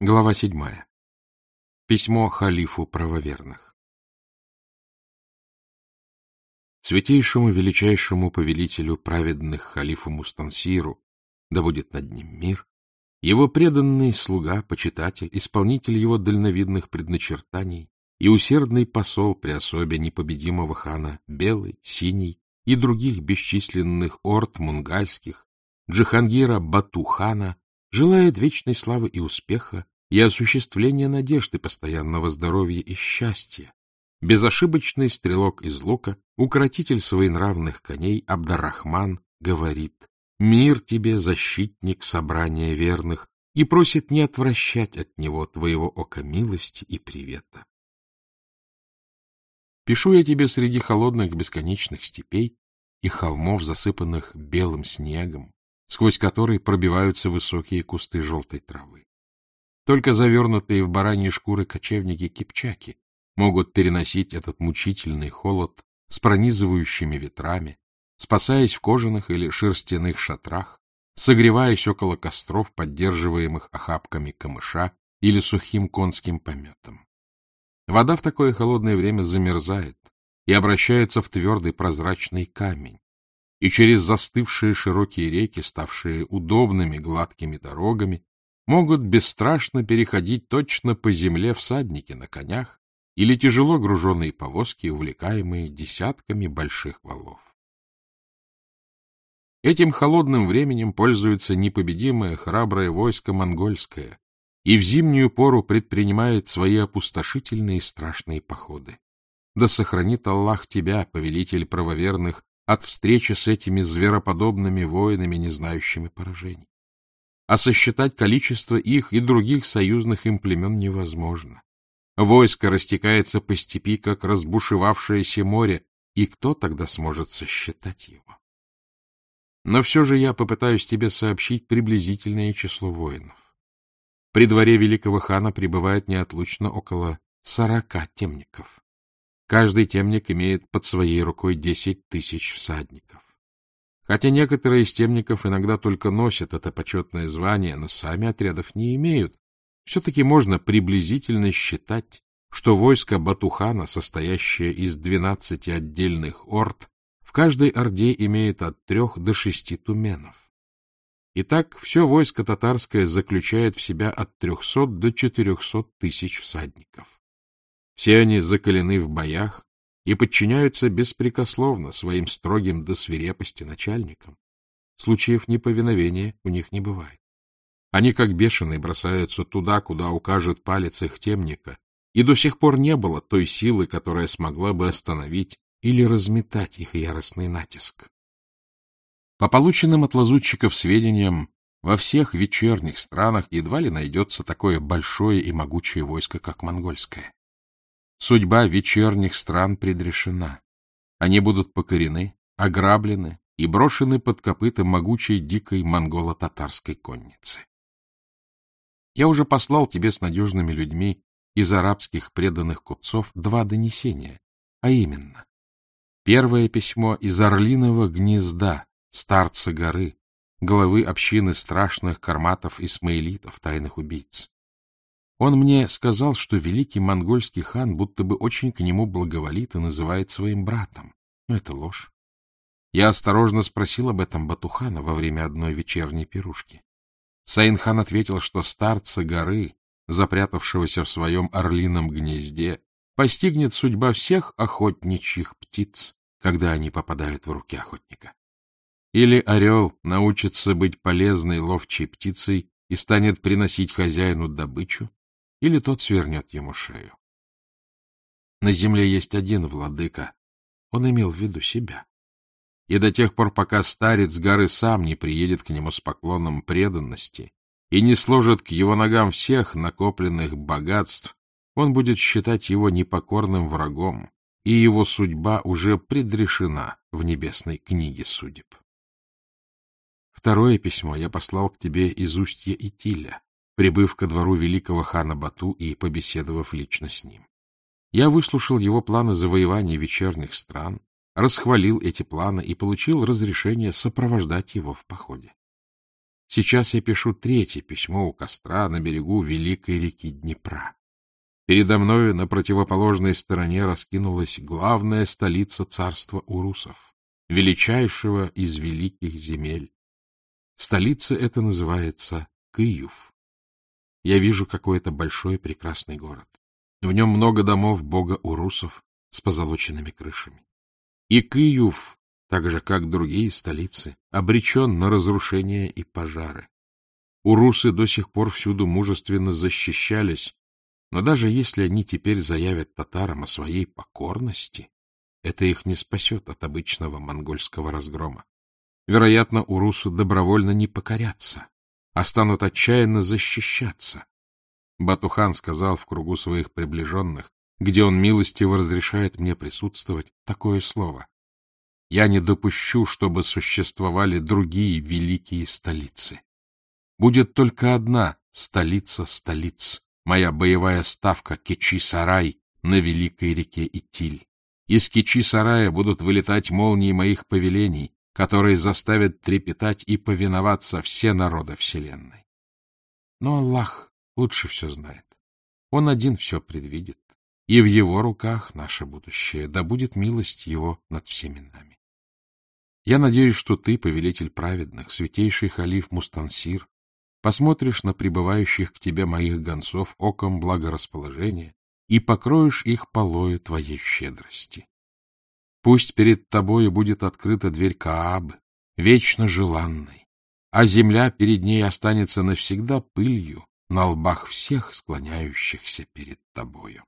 Глава седьмая. Письмо халифу правоверных. Святейшему величайшему повелителю праведных халифу Мустансиру, да будет над ним мир, его преданный слуга, почитатель, исполнитель его дальновидных предначертаний и усердный посол при особе непобедимого хана Белый, Синий и других бесчисленных орд мунгальских, Джихангира Батухана, желает вечной славы и успеха и осуществления надежды постоянного здоровья и счастья. Безошибочный стрелок из лука, укротитель своенравных коней Абдаррахман говорит «Мир тебе, защитник собрания верных», и просит не отвращать от него твоего ока милости и привета. Пишу я тебе среди холодных бесконечных степей и холмов, засыпанных белым снегом, сквозь который пробиваются высокие кусты желтой травы. Только завернутые в бараньи шкуры кочевники-кипчаки могут переносить этот мучительный холод с пронизывающими ветрами, спасаясь в кожаных или шерстяных шатрах, согреваясь около костров, поддерживаемых охапками камыша или сухим конским пометом. Вода в такое холодное время замерзает и обращается в твердый прозрачный камень, и через застывшие широкие реки, ставшие удобными гладкими дорогами, могут бесстрашно переходить точно по земле всадники на конях или тяжело груженные повозки, увлекаемые десятками больших валов. Этим холодным временем пользуется непобедимое храброе войско монгольское и в зимнюю пору предпринимает свои опустошительные страшные походы. Да сохранит Аллах тебя, повелитель правоверных, от встречи с этими звероподобными воинами, не знающими поражений. А сосчитать количество их и других союзных им племен невозможно. Войско растекается по степи, как разбушевавшееся море, и кто тогда сможет сосчитать его? Но все же я попытаюсь тебе сообщить приблизительное число воинов. При дворе великого хана пребывает неотлучно около сорока темников. Каждый темник имеет под своей рукой десять тысяч всадников. Хотя некоторые из темников иногда только носят это почетное звание, но сами отрядов не имеют, все-таки можно приблизительно считать, что войско Батухана, состоящее из двенадцати отдельных орд, в каждой орде имеет от трех до шести туменов. Итак, все войско татарское заключает в себя от трехсот до четырехсот тысяч всадников. Все они закалены в боях и подчиняются беспрекословно своим строгим до свирепости начальникам. Случаев неповиновения у них не бывает. Они, как бешеные, бросаются туда, куда укажет палец их темника, и до сих пор не было той силы, которая смогла бы остановить или разметать их яростный натиск. По полученным от лазутчиков сведениям, во всех вечерних странах едва ли найдется такое большое и могучее войско, как монгольское. Судьба вечерних стран предрешена. Они будут покорены, ограблены и брошены под копыта могучей дикой монголо-татарской конницы. Я уже послал тебе с надежными людьми из арабских преданных купцов два донесения, а именно. Первое письмо из Орлиного гнезда, старца горы, главы общины страшных карматов-исмаилитов, тайных убийц. Он мне сказал, что великий монгольский хан будто бы очень к нему благоволит и называет своим братом. Но это ложь. Я осторожно спросил об этом Батухана во время одной вечерней пирушки. Саинхан ответил, что старца горы, запрятавшегося в своем орлином гнезде, постигнет судьба всех охотничьих птиц, когда они попадают в руки охотника. Или орел научится быть полезной ловчей птицей и станет приносить хозяину добычу, или тот свернет ему шею. На земле есть один владыка, он имел в виду себя. И до тех пор, пока старец горы сам не приедет к нему с поклоном преданности и не сложит к его ногам всех накопленных богатств, он будет считать его непокорным врагом, и его судьба уже предрешена в небесной книге судеб. Второе письмо я послал к тебе из устья Итиля, прибыв ко двору великого хана Бату и побеседовав лично с ним. Я выслушал его планы завоевания вечерних стран, расхвалил эти планы и получил разрешение сопровождать его в походе. Сейчас я пишу третье письмо у костра на берегу великой реки Днепра. Передо мною на противоположной стороне раскинулась главная столица царства урусов, величайшего из великих земель. Столица эта называется Киев. Я вижу какой-то большой прекрасный город. В нем много домов бога урусов с позолоченными крышами. И Киев так же, как другие столицы, обречен на разрушение и пожары. Урусы до сих пор всюду мужественно защищались, но даже если они теперь заявят татарам о своей покорности, это их не спасет от обычного монгольского разгрома. Вероятно, урусы добровольно не покорятся, а станут отчаянно защищаться. Батухан сказал в кругу своих приближенных, где он милостиво разрешает мне присутствовать, такое слово. Я не допущу, чтобы существовали другие великие столицы. Будет только одна столица столиц, моя боевая ставка Кечи-Сарай на великой реке Итиль. Из Кечи-Сарая будут вылетать молнии моих повелений, которые заставят трепетать и повиноваться все народы Вселенной. Но Аллах лучше все знает. Он один все предвидит, и в его руках наше будущее, да будет милость его над всеми нами. Я надеюсь, что ты, повелитель праведных, святейший халиф Мустансир, посмотришь на прибывающих к тебе моих гонцов оком благорасположения и покроешь их полою твоей щедрости. Пусть перед тобою будет открыта дверь Каабы, вечно желанной, а земля перед ней останется навсегда пылью на лбах всех склоняющихся перед тобою.